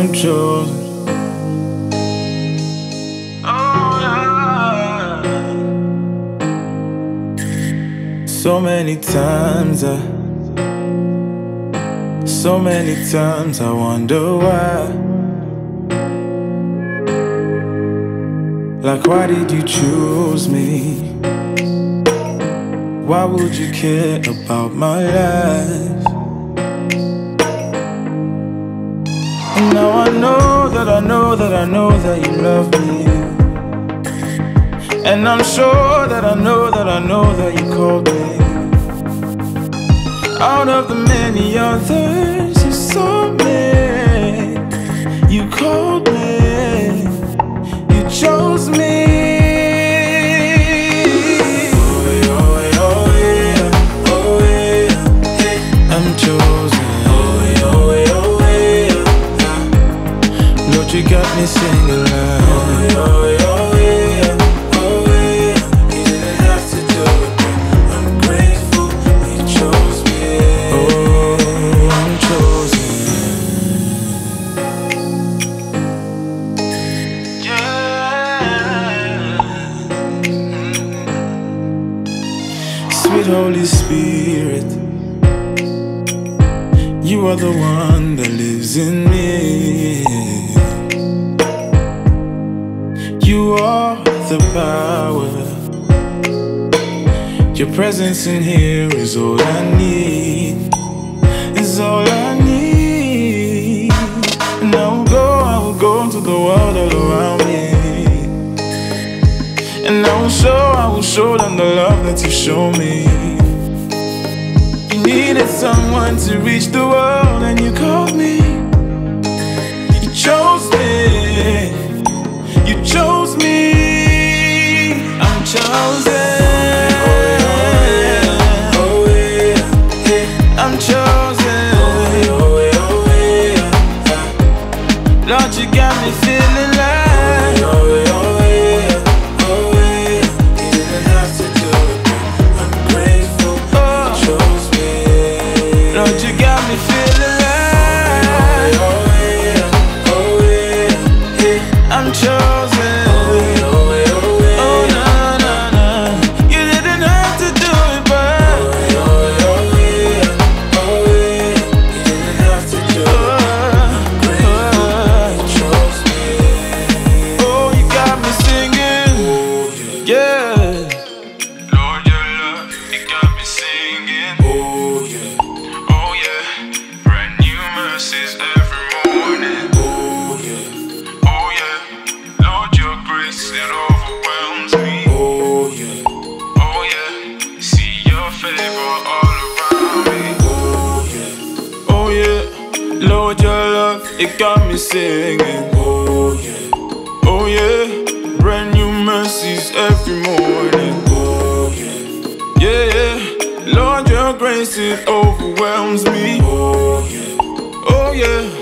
I'm chosen. So many times I, so many times I wonder why. Like, why did you choose me? Why would you care about my life? And now I know that I know that I know that you love me. And I'm sure that I know that I know that you called me. Out of the many others you saw me, you called me, you chose me. Me loud. Oh, oh, yeah, oh, yeah, oh, yeah, yeah. You didn't have to do it, but I'm grateful you chose me. Oh, I'm chosen. Sweet Holy Spirit, you are the one that lives in me. You are the power. Your presence in here is all I need. Is all I need. And I will go, I will go to the world all around me. And I will show, I will show them the love that you show me. You needed someone to reach the world, and you called me. Yeah. Lord, your love, it got me singing. Oh, yeah. Oh yeah, brand new mercies every morning. Oh, yeah. Oh yeah, Lord, your grace it overwhelms me. Oh, yeah. Oh yeah, see your favor all around me. Oh, yeah. Oh yeah, Lord, your love, it got me singing. Oh yeah, oh, yeah every morning. Oh, yeah. yeah, yeah. Lord, your grace, it overwhelms me. Oh, yeah. Oh, yeah.